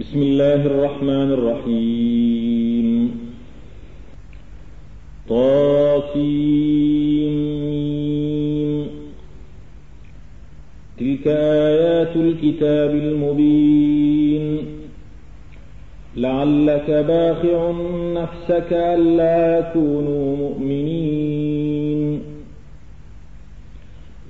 بسم الله الرحمن الرحيم طاسين تلك آيات الكتاب المبين لعلك باخع نفسك ألا يكونوا مؤمنين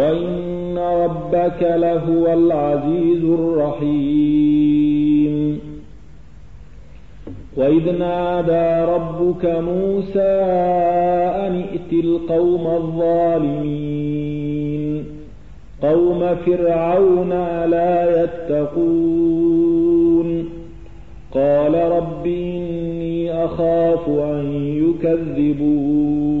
وإن ربك لهو العزيز الرحيم وإذ نادى ربك موسى أن ائت القوم الظالمين قوم فرعون لا يتقون قال رب إني أخاف أن يكذبون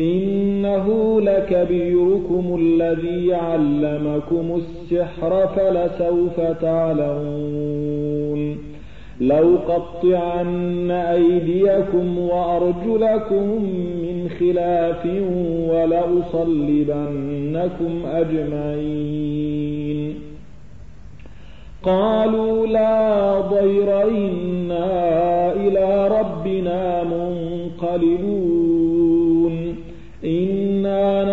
إنه لكبيركم الذي علمكم السحر فلسوف تعلمون. لو قطعن أيديكم وأرجلكم من خلاف ولأصلبنكم أجمعين. قالوا لا ضير إنا إلى ربنا منقلبون.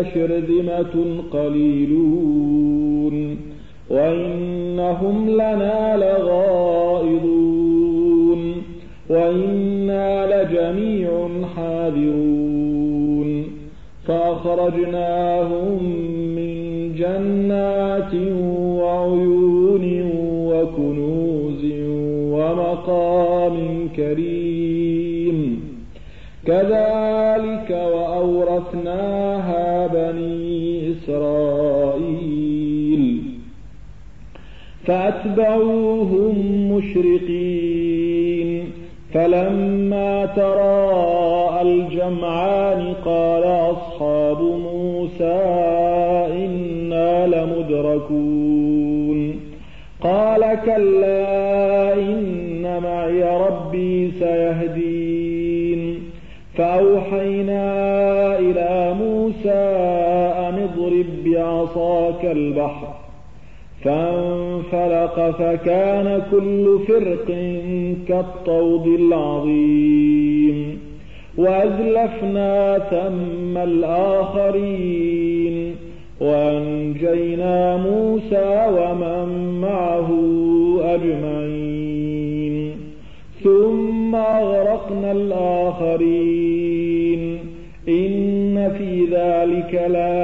لشرذمة قليلون وإنهم لنا لغائضون وإنا لجميع حاذرون فأخرجناهم من جنات وعيون وكنوز ومقام كريم كذلك وأورثناها إسرائيل فأتبعوهم مشرقين فلما تراءى الجمعان قال أصحاب موسى إنا لمدركون قال كلا إن معي ربي سيهدين فأوحينا أن اضرب بعصاك البحر فانفلق فكان كل فرق كالطود العظيم وأزلفنا ثم الآخرين وأنجينا موسى ومن معه أجمعين ثم أغرقنا الآخرين إن في ذلك لآية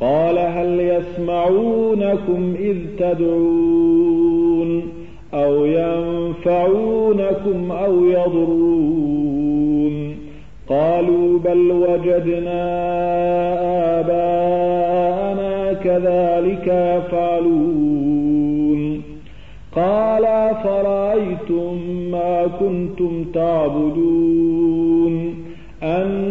قال هل يسمعونكم إذ تدعون أو ينفعونكم أو يضرون قالوا بل وجدنا آباءنا كذلك يفعلون قال فرأيتم ما كنتم تعبدون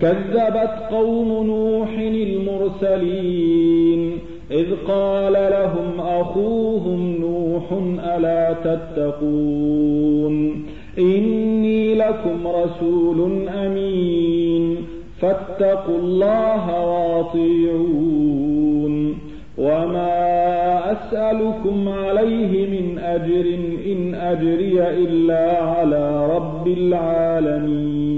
كذبت قوم نوح المرسلين إذ قال لهم أخوهم نوح ألا تتقون؟ إني لكم رسول أمين فاتقوا الله واطيعون. وما أسألكم عليه من أجر إن أجري إلا على رب العالمين.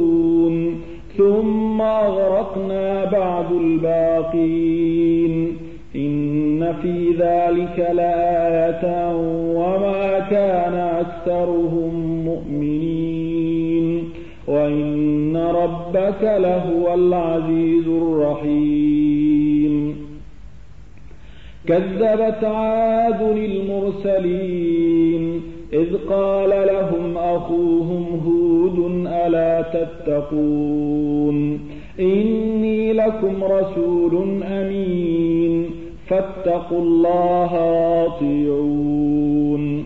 أكثرهم مؤمنين. وإن ربك لهو العزيز الرحيم. كذبت عاد المرسلين إذ قال لهم أخوهم هود ألا تتقون؟ إني لكم رسول أمين. فاتقوا الله وأطيعون.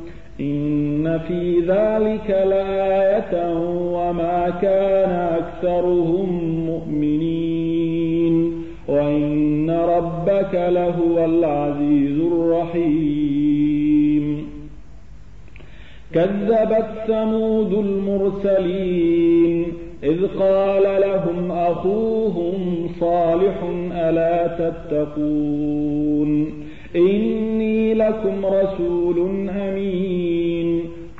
إن في ذلك لآية وما كان أكثرهم مؤمنين وإن ربك لهو العزيز الرحيم كذبت ثمود المرسلين إذ قال لهم أخوهم صالح ألا تتقون إني لكم رسول أمين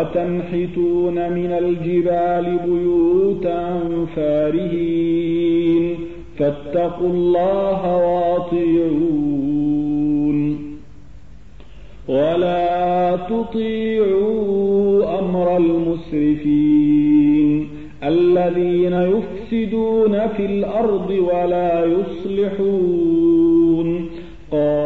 وتنحتون من الجبال بيوتا فارهين. فاتقوا الله واطيعون. ولا تطيعوا أمر المسرفين. الذين يفسدون في الأرض ولا يصلحون. قالوا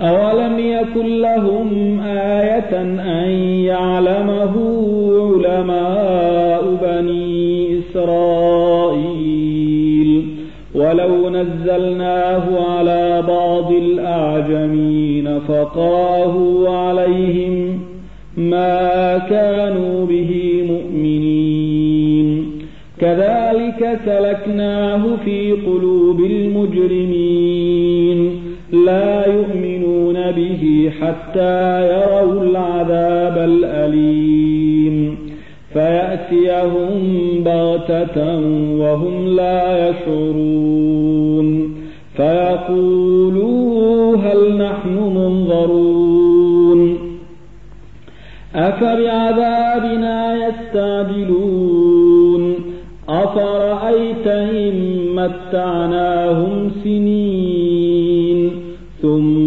أولم يكن لهم آية أن يعلمه علماء بني إسرائيل ولو نزلناه على بعض الأعجمين فقاه عليهم ما كانوا به مؤمنين كذلك سلكناه في قلوب المجرمين لا يؤمنون به حتى يروا العذاب الأليم. فيأتيهم بغتة وهم لا يشعرون. فيقولوا هل نحن منظرون. أفبعذابنا يستعجلون. أفرأيت إن متعناهم سنين.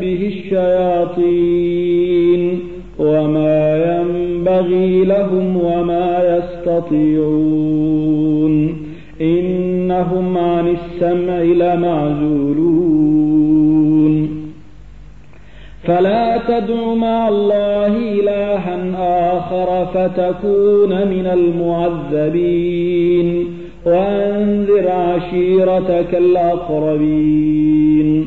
به الشياطين وما ينبغي لهم وما يستطيعون إنهم عن السمع لمعزولون. فلا تدع مع الله إلها آخر فتكون من المعذبين. وأنذر عشيرتك الأقربين.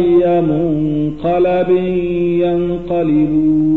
أي منقلب ينقلبون.